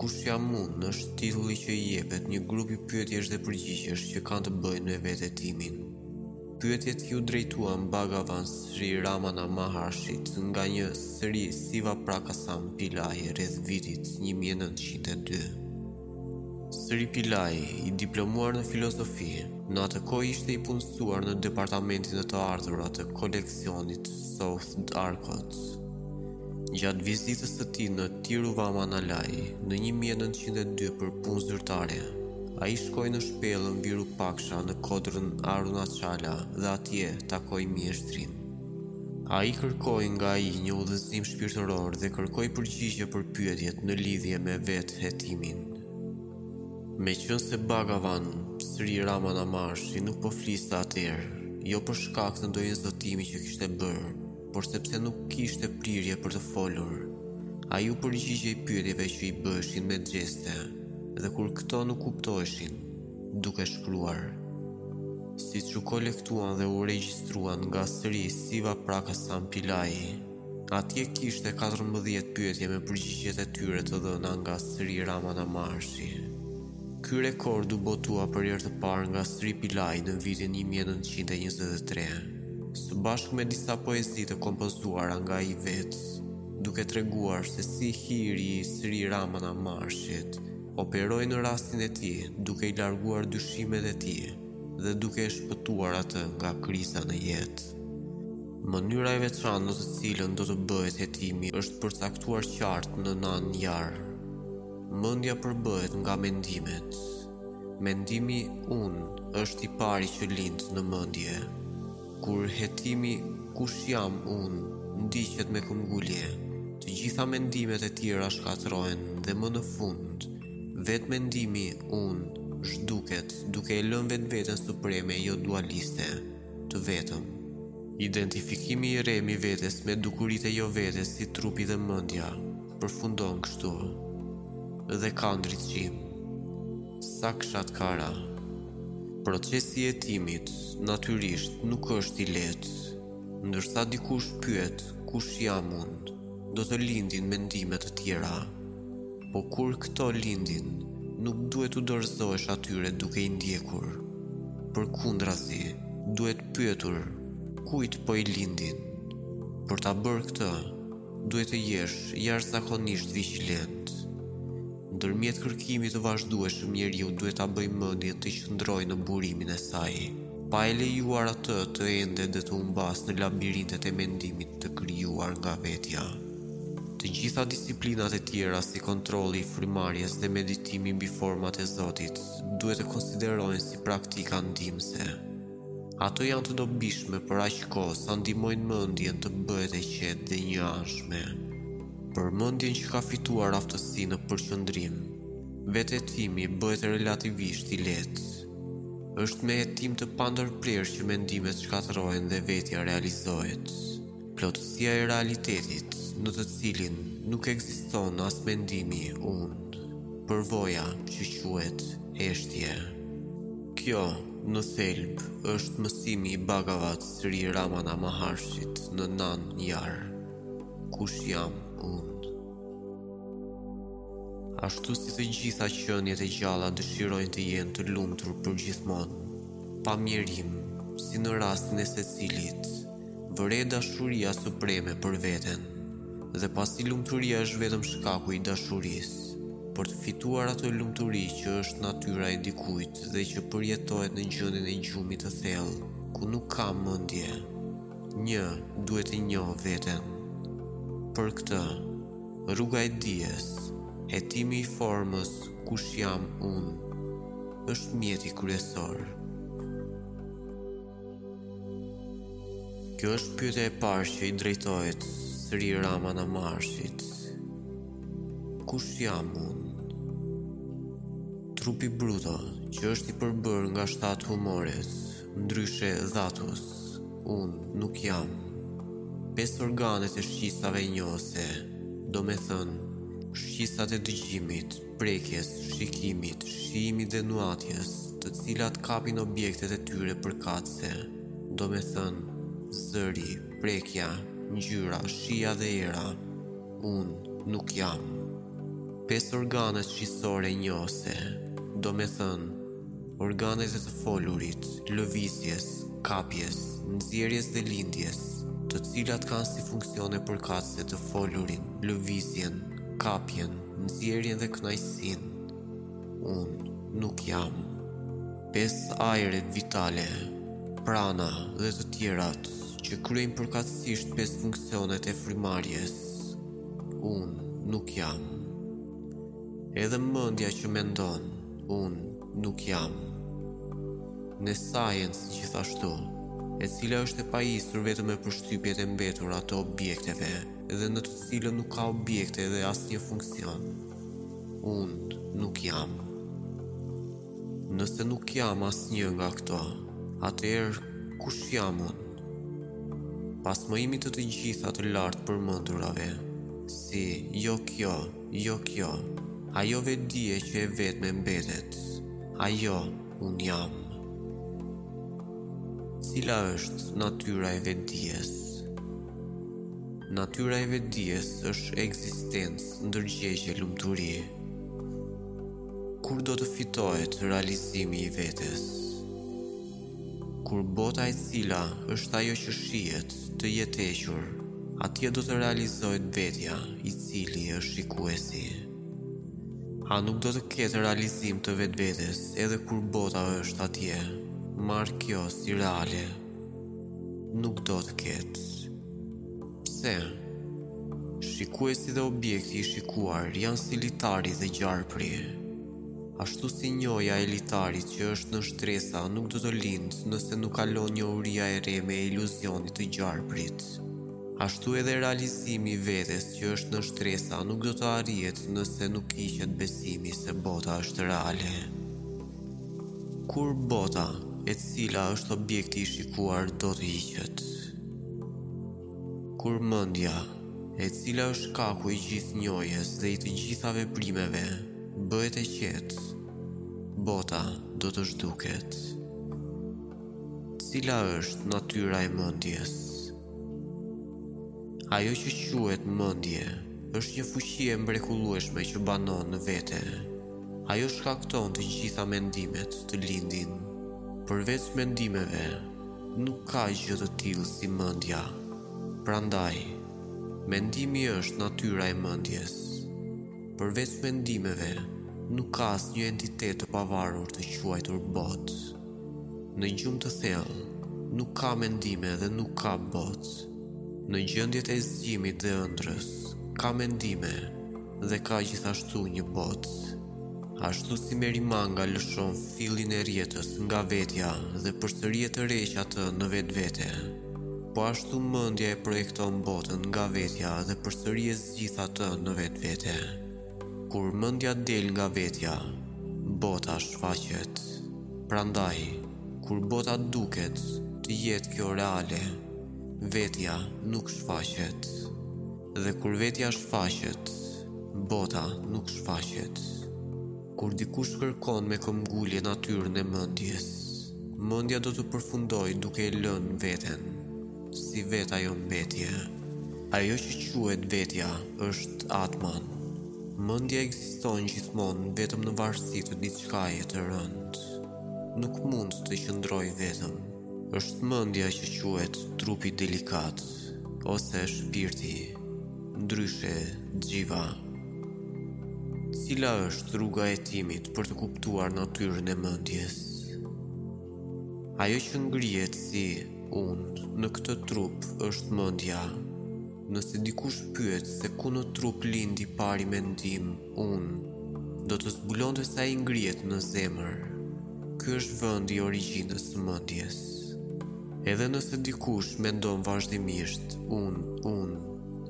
Kush jam unë është titulli që i jepet një grupi pyetjesh dhe përgjigjesh që kanë të bëjnë me vetëhetimin. Pyetjet iu drejtuan Bhagavan Sri Ramana Maharshit nga një sri Siva Prakasam Pillai rreth vitit 1902. Sri Pillai, i diplomuar në filozofi, në atë kohë ishte i punësuar në departamentin e të ardhurave të koleksionit South Arcot. Gjatë vizitës së tij në Tiruvamanalai në një mijë e nëntëqind e dy për punë zyrtare, ai shkoi në shpellën Virupaksha në kodrën Arunachala dhe atje takoi mjeshtrin. Ai kërkoi nga ai një udhëzim shpirtëror dhe kërkoi përgjigje për pyetjet në lidhje me vetëhetimin. Meqenëse Bhagavan, Sri Ramana Marshi nuk po fliste atëherë, jo për shkak të ndonjë zotimi që kishte bërë, Por sepse nuk kishte prirje për të folur, ai iu përgjigjej pyetjeve që i bëheshin me gjeste dhe kur këto nuk kuptoheshin, duke shkruar. Siç u kolektuan dhe u regjistruan nga Sri Siva Prakasan Pillai, atje kishte katërmbëdhjetë pyetje me përgjigjet e tyre të dhëna nga Sri Ramana Marshi. Ky rekord u botua për herë të parë nga Sri Pillai në vitin një mijë e nëntëqind e njëzet e tre. së bashku me disa poezi të kompozuara nga ai vetë, duke treguar se si hiri i Sri Ramana Marshit operoi në rastin e tij, duke i larguar dyshimet e tij dhe duke e shpëtuar atë nga kriza në jetë. Mënyra e veçantë në të cilën do të bëhet hetimi është përcaktuar qartë në Nan Yar. Mendja përbëhet nga mendimet. Mendimi unë është i pari që lind në mendje Kur hetimi kush jam unë ndiqet me këmbëngulje Të gjitha mendimet e tjera shkatërrohen dhe më në fund Vetë mendimi unë zhduket duke e lënë vetveten supreme jo dualiste Të vetëm Identifikimi i rremë i vetes me dukuritë e jo vetes si trupi dhe mendja Përfundon kështu dhe ka ndriçim. Sakshatkara Procesi i hetimit natyrisht nuk është i lehtë. Ndërsa dikush pyet kush jam unë, do të lindin mendime të tjera. Po kur këto lindin, nuk duhet t'u dorëzohesh atyre duke i ndjekur. Përkundrazi, duhet pyetur kujt po i lindin. Për ta bërë këtë, duhet të jesh jashtëzakonisht vigjilent. Nëpërmjet kërkimit të vazhdueshëm njeriu duhet ta bëjë mendjen të qëndrojë në burimin e saj, pa e lejuar atë të endet dhe të humbasë në labirintet e mendimit të krijuar nga vetja. Të gjitha disiplinat e tjera si kontrolli i frymëmarrjes dhe meditimi mbi format e Zotit duhet të konsiderohen si praktika ndihmëse. Ato janë të dobishme për aq kohë sa ndihmojnë mendjen të bëhet e qetë dhe e njëanshme. Për mendjen që ka fituar aftësi në përqendrim, vetëhetimi bëhet relativisht i lehtë. Është me hetim të pandërprerë që mendimet shkatërrohen dhe vetja realizohet. Plotësia e realitetit, në të cilin nuk ekziston as mendimi unë, përvoja që quhet heshtje. Kjo Në thelb është mësimi i Bhagavan Sri Ramana Maharshit në Nan Yar, Kush jam unë? Ashtu si të gjitha qeniet e gjalla dëshirojnë të jenë të lumtur përgjithmonë, pa mjerim, si në rastin e secilit, Vërehet dashuria supreme për veten, dhe pasi lumturia është vetëm shkaku i dashurisë, për të fituar atë lumturi që është natyra e dikujt dhe që përjetohet në gjendjen e gjumit të thellë, ku nuk ka mendje. Një, duhet të njohë veten. Për këtë, rruga e dijes, hetimi i formës kush jam unë, është mjeti kryesor. Kjo është pyetja e parë që i drejtohet Sri Ramana Maharshit Kush jam unë? Trupi bruto që është i përbërë nga shtatë humores Ndryshe dhatus Unë nuk jam Pesë organet e shqisave njohëse Domethënë Shqisat e dëgjimit prekjes, shikimit, shijimit dhe nuhatjes, të cilat kapin objektet e tyre përkatëse, domethënë, zëri, prekja, ngjyra, shija dhe era. Unë nuk jam. Pesë organet shqisore njohëse, domethënë, organet e të folurit, lëvizjes, kapjes, nxjerrjes dhe lindjes, të cilat kanë si funksione përkatëse të folurin, lëvizjen, kapjen, Nxjerrjen dhe kënaqësinë. Unë nuk jam. Pesë ajrat vitale, prana dhe të tjerat që kryejnë përkatësisht pesë funksionet e frymëmarrjes. Unë nuk jam. Edhe mendja që mendon, unë nuk jam. Nescience gjithashtu, e cila është e pajisur vetëm me përshtypjet e mbetura të objekteve. dhe në të cilën nuk ka objekte dhe asnjë funksion. Unë nuk jam. Nëse nuk jam asnjë nga këto, atëherë kush jam unë? Pas mohimit të të gjitha të lartpërmendurave, si jo kjo, jo kjo, ajo vetëdije që e vetme mbetet, ajo Unë jam. Cila është natyra e vetëdijes? Natyra e vetëdijes është ekzistencë, ndërgjegjje, lumturi. Kur do të fitohet realizimi i vetes? Kur bota e cila është ajo që shihet të jetë hequr, atje do të realizohet vetja, i cili është shikuesi. A nuk do të ketë realizim të vetvetes edhe kur bota është atje? Marrë kjo si reale. Nuk do të ketë. Pse? Shikuesi dhe objekti i shikuar janë si litari dhe gjarpri. Ashtu si njohja e litarit që është nënshtresa nuk do të lindë nëse nuk kalon njohuria e rreme e iluzionit të gjarprit. Ashtu edhe realizimi i vetes që është nënshtresa nuk do të arrihet nëse nuk hiqet besimi se bota është reale. Kur bota, e cila është objekti i shikuar, do të hiqet. Kur mendja, e cila është shkaku i gjithë njohjes dhe i të gjitha veprimeve, bëhet e qetë, bota do të zhduket. Cila është natyra e mendjes? Ajo që quhet mendje është një fuqi e mrekullueshme që banon në vete. Ajo shkakton të gjitha mendimet të lindin. Përveç mendimeve, nuk ka gjë të tillë si mendja. Prandaj, mendimi është natyra e mendjes. Përveç mendimeve, nuk ka asnjë entitet të pavarur të quajtur botë. Në gjumë të thellë, nuk ka mendime dhe nuk ka botë. Në gjendjet e zgjimit dhe ëndrrës, ka mendime dhe ka gjithashtu një botë. Ashtu si merimanga lëshon fillin e rrjetës nga vetja dhe përsëri e tërheq atë në vetvete, po ashtu mendja e projekton botën nga vetja dhe përsëri e zgjidh atë në vetvete. Kur mendja del nga vetja, bota shfaqet. Prandaj, kur bota duket të jetë kjo reale, vetja nuk shfaqet. Dhe kur vetja shfaqet, bota nuk shfaqet. Kur dikush kërkon me këmbëngulje natyrën e mendjes, mendja do të përfundojë duke e lënë veten. Si vetja jo mbetje. Ajo që quhet vetja është Atman. Mendja ekziston gjithmonë vetëm në varësi të diçkaje të rëndë. Nuk mund të qëndrojë vetëm. Është mendja që quhet trupi delikat ose shpirti, ndryshe xhiva. Cila është rruga e hetimit për të kuptuar natyrën e mendjes? Ajo që ngrihet si unë në këtë trup është mendja. Nëse dikush pyet se ku në trup lind i pari mendim unë, do të zbulonte se ai ngrihet në zemër. Ky është vendi i origjinës së mendjes. Edhe nëse dikush mendon vazhdimisht, unë, unë,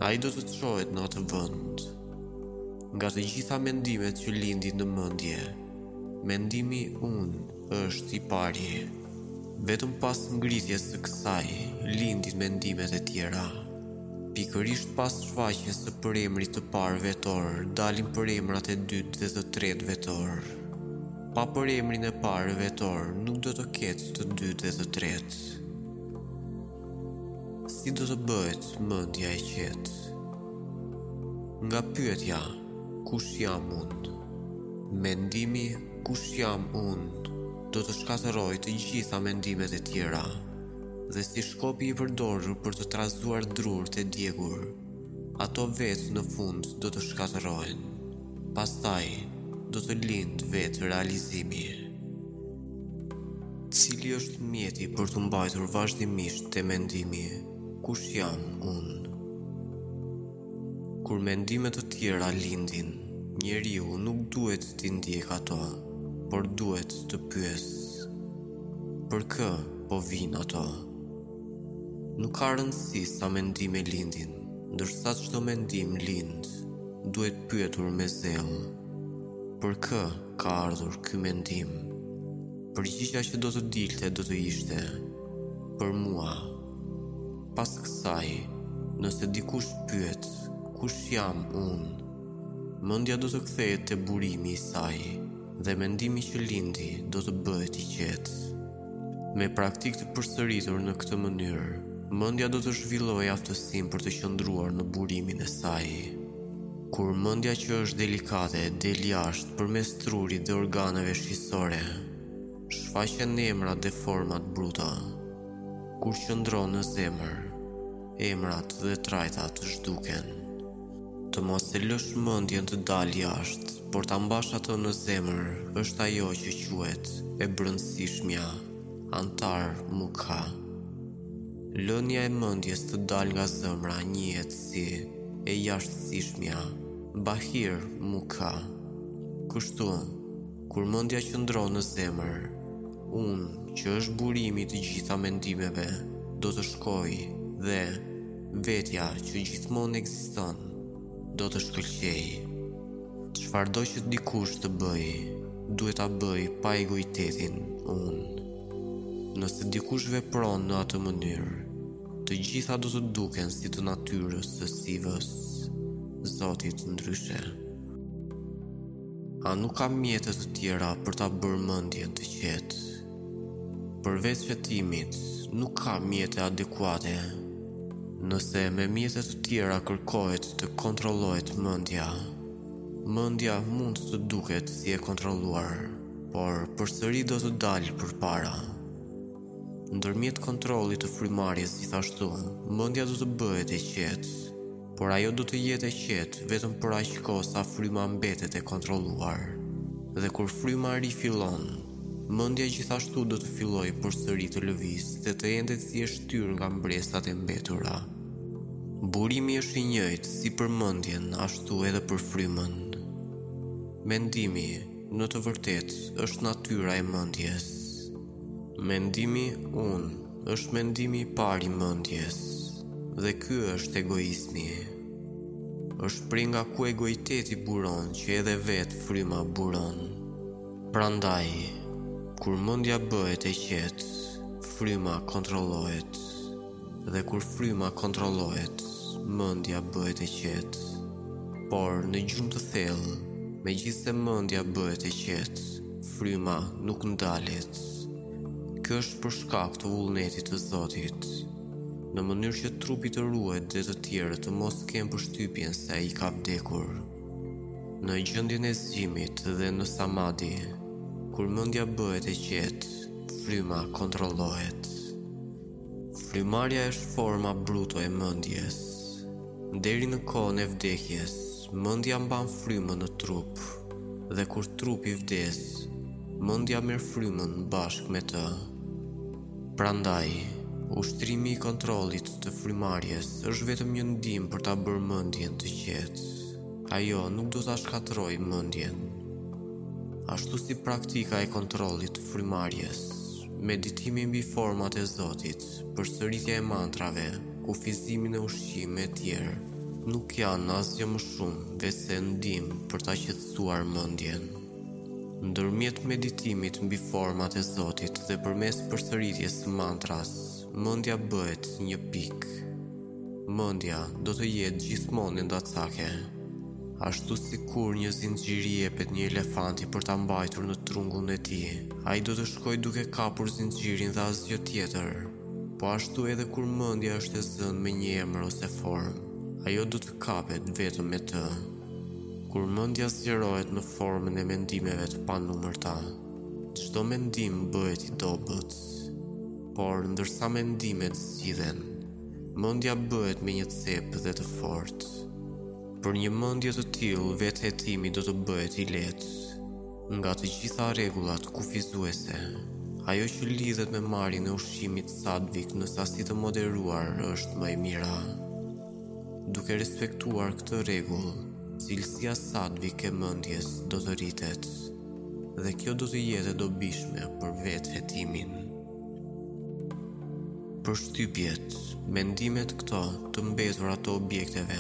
ai do të çohet në atë vend. Nga të gjitha mendimet që lindin në mendje, mendimi unë, Është i pari. Vetëm pas ngritjes së kësaj lindin mendimet e tjera. Pikërisht pas shfaqjes së përemrit të parë vetor, dalin përemrat e dytë dhe të tretë vetorë. Pa përemrin e parë vetor nuk do të ketë të dytë dhe të tretë. Si do të bëhet mendja e qetë? Nga pyetja, kush jam unë? Mendimi Kush jam unë, do të shkatërrojë të gjitha mendimet e tjera, dhe si shkopi i përdorur për të trazuar drurë të djegur, ato vetë në fund do të shkatërrohen. Pastaj do të lindë vetërealizimi. Cili është mjeti për t'u mbajtur vazhdimisht te mendimi, kush jam unë? Kur mendime të tjera lindin, njeriu nuk duhet t'i ndjekë ato, por duhet të pyesë. Për kë po vijnë ato? Nuk ka rëndësi sa mendime lindin, ndërsa çdo mendim lind, duhet pyetur me zell. Për kë ka ardhur ky mendim? Përgjigja që do të dilte do të ishte për mua. Pas kësaj, nëse dikush pyet kush jam unë, mendja do të kthehet te burimi i saj dhe mendimi që lindi do të bëhet i qetë. Me praktikë të përsëritur në këtë mënyrë, mendja do të zhvillojë aftësinë për të qëndruar në burimin e saj. Kur mendja që është delikate del jashtë përmes trurit dhe organeve shqisore, Shfaqen emrat dhe format bruta. Kur qëndron në zemër, emrat dhe trajtat zhduken. Të mos e lësh mendjen të dalë jashtë, por ta mbash atë në zemër, është ajo që quhet e brëndësishmja, antar mukha. Lënia e mendjes të dalë nga zëmra njihet si e jashtësishmja, bahir mukha. Kështu, Kur mendja qëndron në zemër, unë, që është burimi i të gjitha mendimeve, do të shkojë dhe vetja që gjithmonë ekziston do të shkëlqejë. Çfarëdo që dikush të bëjë, duhet ta bëjë pa egoitetin unë. Nëse dikush vepron në atë mënyrë, të gjitha do të duken si të natyrës së Sivës, Zotit ndryshe. A nuk ka mjete të tjera për ta bërë mendjen të qetë? Përveç vetëhetimit, nuk ka mjete adekuate. Nëse me mjete të tjera kërkohet të kontrollohet mendja, mendja mund të duket si e kontrolluar, por përsëri do të dalë përpara. Ndërmjet kontrollit të frymarrjes gjithashtu, mendja do të bëhet e qetë. Por ajo do të jetë e qetë vetëm për aq kohë sa fryma mbetet e kontrolluar. Dhe kur fryma rifillon, mendja gjithashtu do të fillojë përsëri të lëvizë dhe të endet si e shtyrë nga mbresat e mbetura. Burimi është i njëjtë si për mendjen, ashtu edhe për frymën. Mendimi, në të vërtetë, është natyra e mendjes. Mendimi, unë, Është mendimi i parë i mendjes dhe ky është egoizmi. Është prej nga ku egoiteti buron që edhe vetë fryma buron. Prandaj, kur mendja bëhet e qetë, fryma kontrollohet. Dhe kur fryma kontrollohet, mendja bëhet e qetë. Por në gjumë të thellë, megjithëse mendja bëhet e qetë, fryma nuk ndalet. Kjo është për shkak të vullnetit të Zotit, në mënyrë që trupi të ruhet dhe të tjerët të mos kenë përshtypjen se ai ka vdekur. Në gjendjen e zgjimit dhe në samadhi, kur mendja bëhet e qetë, fryma kontrollohet. Frymëmarrja është forma bruto e mendjes. Deri në kohën e vdekjes, mendja mban frymën në trup dhe kur trupi vdes, mendja merr frymën bashkë me të. Prandaj, ushtrimi i kontrollit të frymëmarrjes është vetëm një ndihmë për ta bërë mendjen të qetë. Ajo nuk do ta shkatërrojë mendjen. Ashtu si praktika e kontrollit të frymëmarrjes. Meditimi mbi format e Zotit, përsëritja e mantrave, kufizimi në ushqim e tjerë, nuk janë asgjë më shumë veçse ndihmë për ta qetësuar mendjen. Nëpërmjet meditimit mbi format e Zotit dhe përmes përsëritjes së mantras, mendja bëhet një pikë. Mendja do të jetë gjithmonë endacake. Ashtu sikur një zinxhir i jepet një elefanti për ta mbajtur në trungun e tij, ai do të shkojë duke kapur zinxhirin dhe asgjë tjetër. Po ashtu edhe kur mendja është e zënë me një emër ose formë, ajo do të kapet vetëm me të. Kur mendja zgjerohet në formën e mendimeve të panumërta, çdo mendim bëhet i dobët. Por ndërsa mendimet zgjidhen, Mendja bëhet me një cep dhe të fortë. Për një mendje të tillë, vetëhetimi do të bëhet i lehtë. Nga të gjitha rregullat kufizuese, Ajo që lidhet me marrjen e ushqimit satvik në sasi të moderuar është më e mira. Duke respektuar këtë rregull, cilësia satvik e mendjes do të rritet dhe kjo do të jetë e dobishme për vetëhetimin. Përshtypjet, mendimet këto të mbetura të objekteve,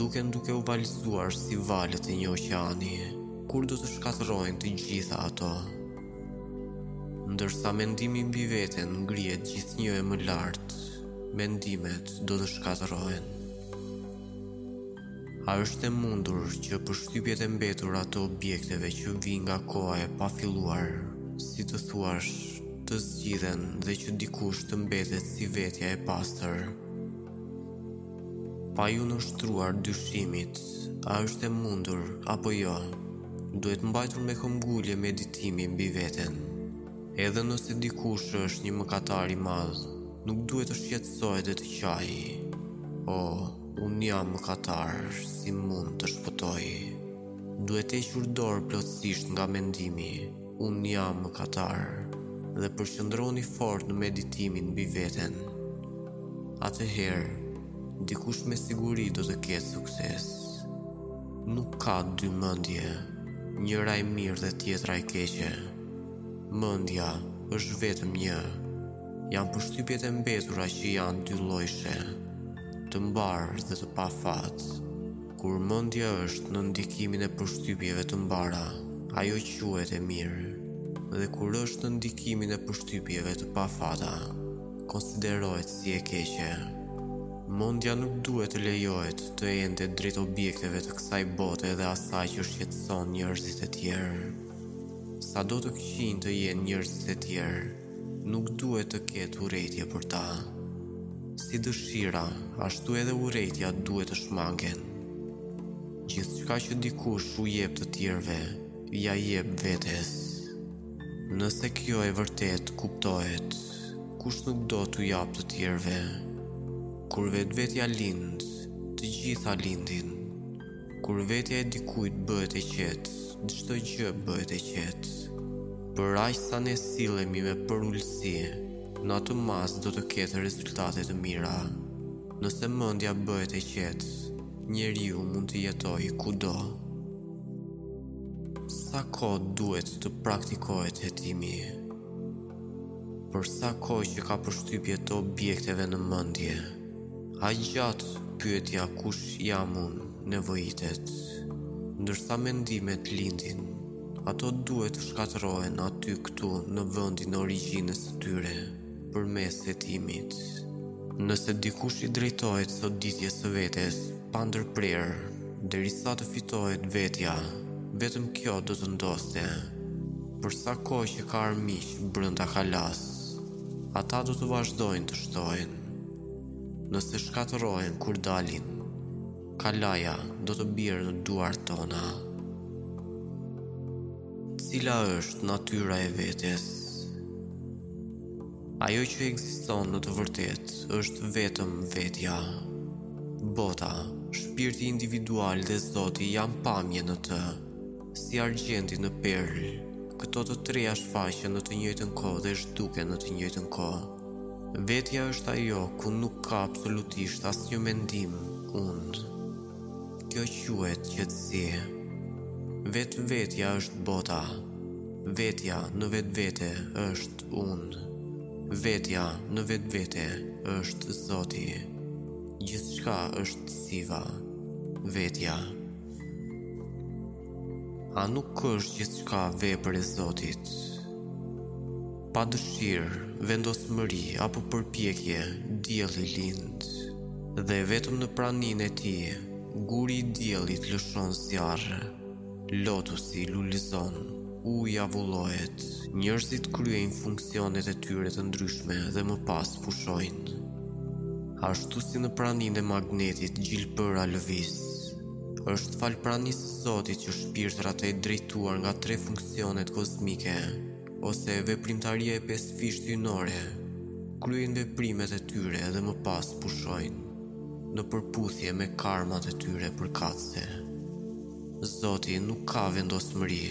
duken duke u valëzuar si valët e një oqeani, kur do të shkatërrohen të gjitha ato. Ndërsa mendimi mbi veten ngrihet gjithnjë e më lart, mendimet do të shkatërrohen. A është e mundur që përshtypjet e mbetura të objekteve që vijnë nga koha e pafilluar, si të thuash, të zgjidhen dhe që dikush të mbetet si vetja e pastër? Pa iu nënshtruar dyshimit, a është e mundur apo jo? Duhet mbajtur me këmbëngulje meditimi mbi veten. Edhe nëse dikush është një mëkatar i madh, nuk duhet të shqetësohet dhe të qajë. O, Unë jam mëkatar, si mund të shpëtoj? Duhet hequr dorë plotësisht nga mendimi, unë jam mëkatar, dhe përqendroni fort në meditimin mbi veten. Atëherë, dikush me siguri do të ketë sukses. Nuk ka dy mendje, njëra e mirë dhe tjetra e keqe. Mendja është vetëm një. Janë përshtypjet e mbetura që janë dy llojshe. Të mbarë dhe të pafat. Kur mendja është në ndikimin e përshtypjeve të mbara, ajo quhet e mirë. Dhe kur është në ndikimin e përshtypjeve të pafata, konsiderohet si e keqe. Mendja nuk duhet të lejohet të endet drejt objekteve të kësaj bote dhe asaj që shqetëson njerëzit e tjerë. Sado të këqij të jenë njerëzit e tjerë, Nuk duhet të ketë urrejtje për ta. Si dëshira, ashtu edhe urrejtja duhet të shmangen. Gjithçka që dikush u jep të tjerëve, ia jep vetes. Nëse kjo e vërtetë kuptohet, kush nuk do t'u japë të tjerëve. Kur vetvetja lind, të gjitha lindin. Kur vetja e dikujt bëhet e qetë, çdo gjë bëhet e qetë. Për aq sa ne sillemi me përulësi, në atë masë do të ketë rezultate të mira. Nëse mendja bëhet e qetë, njeriu mund të jetojë kudo. Sa kohë duhet të praktikohet hetimi? Për sa kohë që ka përshtypje të objekteve në mendje? Aq gjatë pyetja kush jam unë nevojitet, ndërsa mendimet lindin, ato duhet të shkatërrohen aty këtu në vendin e origjinës së tyre, përmes hetimit. Nëse dikush i drejtohet soditjes së vetes, pa ndërprerë, derisa të fitohet vetja, vetëm kjo do të ndoste. Për sa kohë që ka armiq brenda kalasë, ata do të vazhdojnë të shtohen, Nëse shkatërrohen kur dalin, kalaja do të bjerë në duart tona. Cila është natyra e vetes? Ajo që ekziston në të vërtetë është vetëm vetja. Bota, shpirti individual dhe Zoti janë pamje në të, si argjenti në perlë. Këto të treja shfaqen në të njëjtën kohë dhe zhduken në të njëjtën kohë. Vetja është ajo ku nuk ka absolutisht asnjë mendim unë. Kjo quhet qetësi. Vetë vetja është bota. Vetja në vetvete është unë. Vetja në vetvete është zoti. Gjithçka është siva. Vetja. A nuk është gjithçka vepër e zotit? Pa dëshirë, vendosmëri apo përpjekje, dielli lind. Dhe vetëm në praninë e tij, guri i diellit lëshon zjarr. Lotusi lulëzon, uji avullohet, njerëzit kryejnë funksionet e tyre të ndryshme dhe më pas pushojnë. Ashtu si në praninë e magnetit gjilpëra lëviz. Është falë pranisë së Zotit që shpirtrat e drejtuar nga tre funksionet kozmike, ose veprimtaria e pesëfishtë hyjnore, kryejnë veprimet e tyre dhe më pas pushojnë në përputhje me karmat e tyre përkatëse. Zoti nuk ka vendosmëri,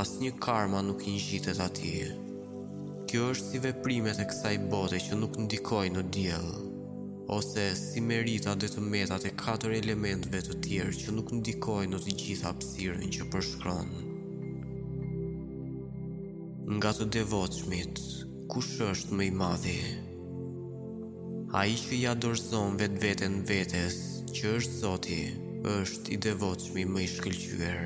asnjë karma nuk i ngjitet atij. Kjo është si veprimet e kësaj bote që nuk ndikojnë në diell, ose si meritat dhe të metat e katër elementëve të tjerë që nuk ndikojnë në të gjithë hapësirën që përshkron. Nga të devotshmit, kush është më i madhi? Ai që ia dorëzon vetveten vetes, që është Zoti, është i devotshmi më i shkëlqyer.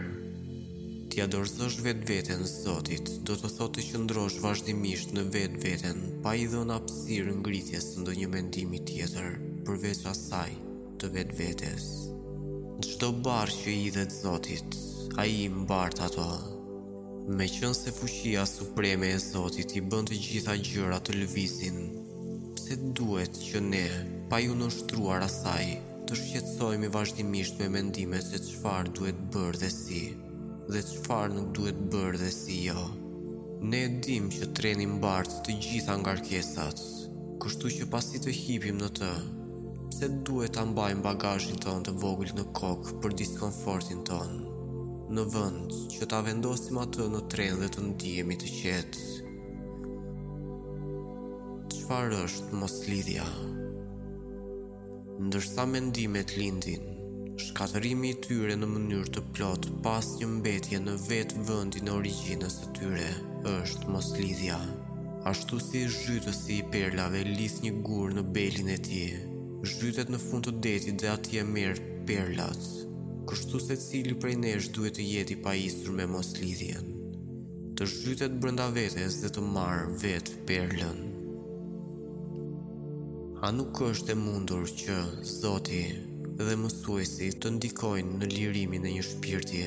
T'ia dorëzosh vetveten Zotit, do të thotë të qëndrosh vazhdimisht në vetveten, pa i dhënë hapësirë ngritjes së ndonjë mendimi tjetër përveç asaj. të vetvetes. Çdo barrë që i hidhet zotit, ai e mbart ato. Meqenëse fuqia supreme e zotit i bën të gjitha gjërat të lëvizin, pse duhet që ne, pa iu nënshtruar asaj, të shqetësohemi vazhdimisht me mendime se çfarë duhet bërë dhe si, dhe çfarë nuk duhet bërë dhe si jo. Ne e dimë që treni mbart të gjitha ngarkesat, kështu që pasi të hipim në të, Pse duhet ta mbajmë bagazhin tonë të vogël në kokë për diskomfortin tonë, në vend që ta vendosim atë në tren dhe të ndihemi të qetë? Çfarë është moslidhja? Ndërsa mendimet lindin, shkatërrimi i tyre në mënyrë të plotë pa asnjë mbetje në vetë vendin e origjinës tyre është moslidhja. Ashtu si zhytësi i perlave lidh një gur në belin e tij, zhytet në fund të detit dhe atje merr perlat. Kështu secili prej nesh duhet të jetë i pajisur me moslidhjen. Të zhytet brenda vetes dhe të marrë vetë perlën. A nuk është e mundur që Zoti dhe mësuesi të ndikojnë në lirimin e një shpirti?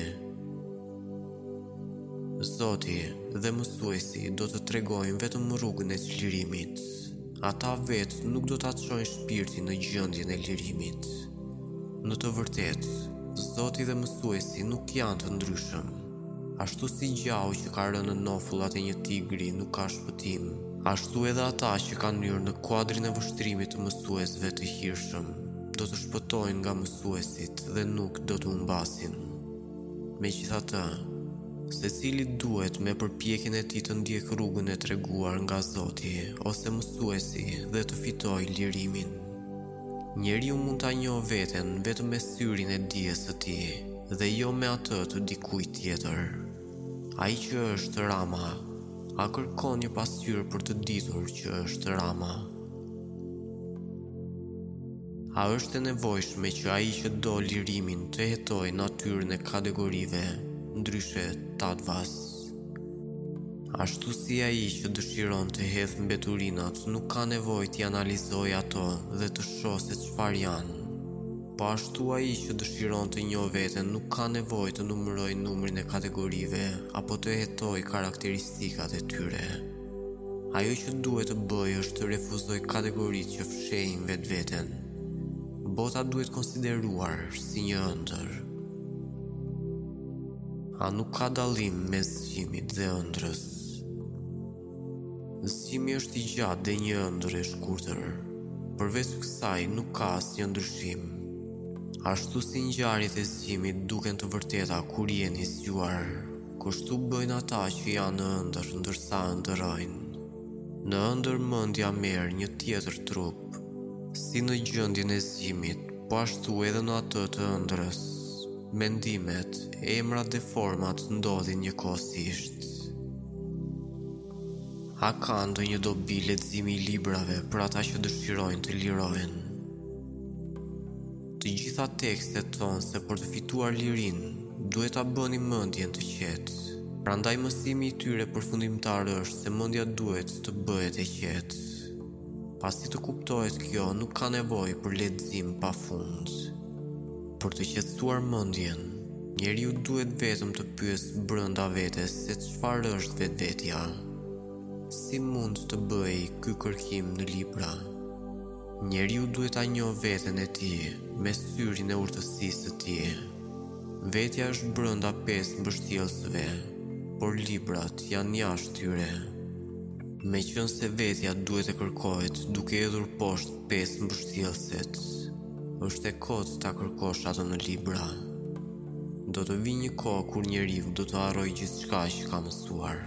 Zoti dhe mësuesi do të tregojnë vetëm rrugën e lirimit. Ata vetë nuk do ta çojnë shpirtin në gjendjen e lirimit. Në të vërtetë, Zoti dhe mësuesi nuk janë të ndryshëm. Ashtu si gjahu që ka rënë në nofullat e një tigri nuk ka shpëtim, ashtu edhe ata që kanë hyrë në kuadrin e vështrimit të mësuesve të hirshëm, do të shpëtojnë nga mësuesit dhe nuk do të humbasin. Megjithatë, secili duhet me përpjekjen e tij të ndjekë rrugën e treguar nga Zoti ose mësuesi dhe të fitojë lirimin. Njeriu mund ta njohë veten vetëm me syrin e dijes së tij dhe jo me atë të dikujt tjetër. Ai që është Rama, a kërkon një pasqyrë për të ditur që është Rama? A është e nevojshme që ai që do lirimin të hetojë natyrën e kategorive, ndryshe Tatvas. Ashtu si ai që dëshiron të hedhë mbeturinat nuk ka nevojë t'i analizojë ato dhe të shohë se çfarë janë. Po ashtu ai që dëshiron të njohë veten nuk ka nevojë të numërojë numrin e kategorive apo të hetojë karakteristikat e tyre. Ajo që duhet të bëjë është të refuzojë kategoritë që fshehin vetveten. Bota duhet konsideruar si një ëndërr. A nuk ka dallim mes zgjimit dhe ëndrrës? Zgjimi është i gjatë dhe një ëndërr e shkurtër. Përveç kësaj nuk ka asnjë ndryshim. Ashtu si ngjarjet e zgjimit duken të vërteta kur jeni zgjuar. Kështu bëjnë ata që janë në ëndërr ndërsa ëndërrojnë. Në ëndërr mendja merr një tjetër trup, si në gjendjen e zgjimit, po ashtu edhe në atë të ëndrrës. Mendimet, emrat dhe format ndodhin njëkohësisht. A ka ndonjë dobi leximi i librave për ata që dëshirojnë të lirohen? Të gjitha tekstet thonë se për të fituar lirinë, duhet ta bëni mendjen të qetë. Prandaj mësimi i tyre përfundimtar është se mendja duhet të bëhet e qetë. Pasi të kuptohet kjo, nuk ka nevojë për lexim pafund. Për të qetësuar mendjen, njeriu duhet vetëm të pyesë brenda vetes se çfarë është vetvetja. Si mund të bëhet ky kërkim në libra? Njeriu duhet ta njohë veten e tij me syrin e urtësisë së tij. Vetja është brenda pesë mbështjellëseve, por librat janë jashtë tyre. Meqenëse vetja duhet të kërkohet duke hedhur poshtë pesë mbështjellëset, është e kotë ta kërkosh atë në libra. Do të vijë një kohë kur njeriu do të harrojë gjithçka që ka mësuar.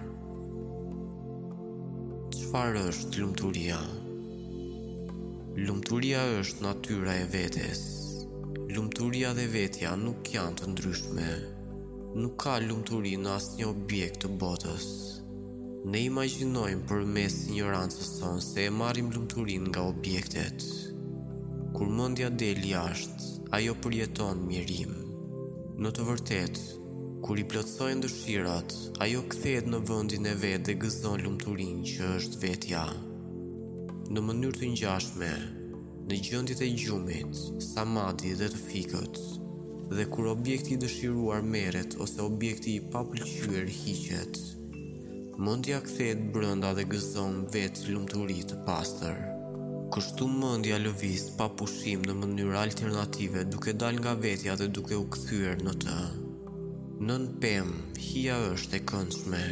Çfarë është lumturia? Lumturia është natyra e vetes. Lumturia dhe vetja nuk janë të ndryshme. Nuk ka lumturi në asnjë objekt të botës. Ne imagjinojmë përmes injorancës sonë se e marrim lumturinë nga objektet. Kur mendja del jashtë, ajo përjeton mjerim. Në të vërtetë, Kur i plotësohen dëshirat, ajo kthehet në vendin e vet dhe gëzon lumturinë që është vetja. Në mënyrë të ngjashme, në gjendjet e gjumit, samadhi dhe të fikët, dhe kur objekti i dëshiruar merret ose objekti i papëlqyer hiqet, Mendja kthehet brenda dhe gëzon vetëlumturi të pastër. Kështu mendja lëviz pa pushim në mënyrë alternative duke dalë nga vetja dhe duke u kthyer në të. Nën pemë, hija është e këndshme.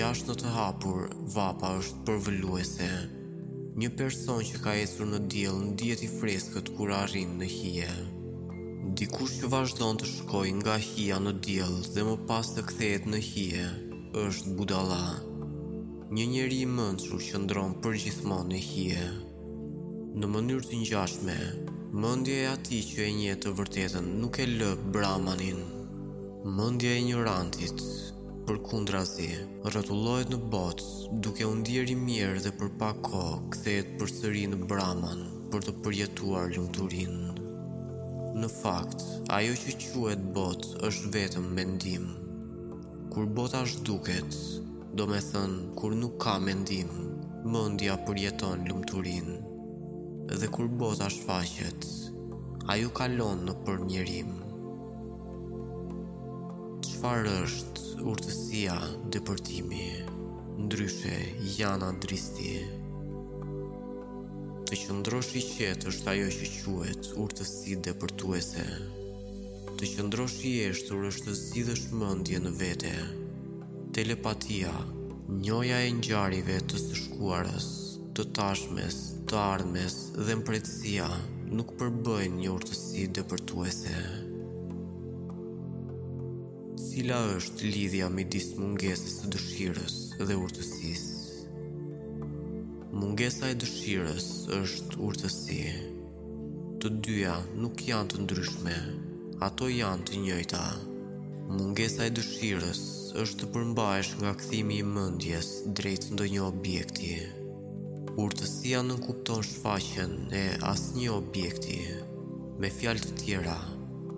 Jashtë në të hapur, vapa është përvëluese. Një person që ka ecur në diell ndihet i freskët kur arrin në hije. Dikush që vazhdon të shkojë nga hija në diell dhe më pas të kthehet në hije, është budalla. Një njeri i mençur qëndron përgjithmonë në hije. Në mënyrë të ngjashme, mendja e atij që e njeh të vërtetën nuk e lë Brahmanin. Mendja e injorantit. Përkundrazi, rrotullohet në botë, duke u ndier e mjerë dhe për pak kohë kthehet përsëri në Brahman për të përjetuar lumturinë. Në fakt, ajo që quhet botë është vetëm mendim. Kur bota zhduket, domethënë kur nuk ka mendim, mendja përjeton lumturinë. Dhe kur bota shfaqet, ajo kalon nëpër mjerim. Çfarë është urtësia depërtimi? Ndryshe, Jnana Drishti. Të qëndrosh i qetë është ajo që quhet urtësi depërtuese. Të qëndrosh i heshtur është të zgjidhësh mendjen në vete. Telepatia, njohja e ngjarjeve të së shkuarës. të tashmes, të ardhmes dhe mprehtësia nuk përbëjnë një urtësi depërtuese. Cila është lidhja midis mungesës së dëshirës dhe urtësisë? Mungesa e dëshirës është urtësi. Të dyja nuk janë të ndryshme, ato janë të njëjta. Mungesa e dëshirës është të përmbahesh nga kthimi i mendjes drejt ndonjë objekti. Urtësia nënkupton shfaqjen e asnjë objekti. Me fjalë të tjera,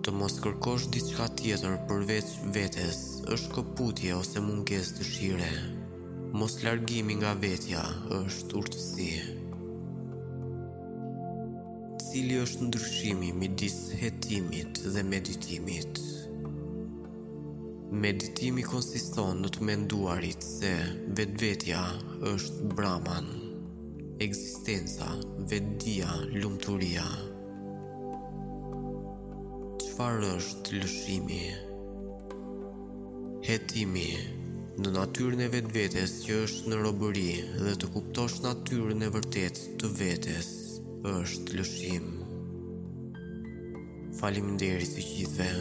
të mos kërkosh diçka tjetër përveç vetes është shkëputje ose mungesë dëshire. Moslargimi nga vetja është urtësi. Cili është ndryshimi midis hetimit dhe meditimit? Meditimi konsiston në të menduarit se vetvetja është Brahman, ekzistenca, vetëdija, lumturia. Çfarë është lëshimi? Hetimi, në natyrën e vetvetes që është në robëri dhe të kuptosh natyrën e vërtetë të vetes, është lëshim. Faleminderit të gjithëve.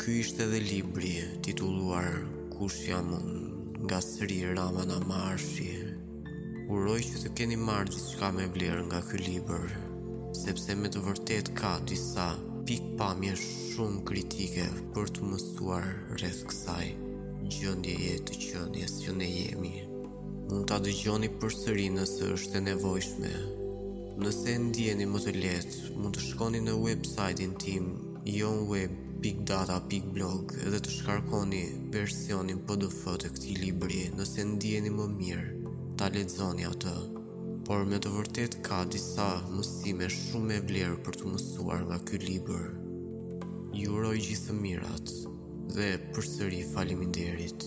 Ky ishte edhe libri i titulluar Kush jam unë nga Sri Ramana Maharshi. Uroj që të keni marrë diçka me vlerë nga ky libër, sepse me të vërtetë ka disa pikëpamje shumë kritike për t'u mësuar rreth kësaj gjendjeje të qenies që ne jemi. Mund ta dëgjoni përsëri nëse është e nevojshme. Nëse e ndieni më të lehtë, mund të shkoni në website-in tim jonweb.data.blog dhe të shkarkoni versionin PDF të këtij libri, nëse ndiheni më mirë ta lexoni atë, por me të vërtetë ka disa mësime shumë me vlerë për t'u mësuar nga ky libër. Ju uroj gjithë të mirat dhe përsëri faleminderit.